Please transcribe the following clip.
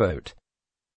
boat.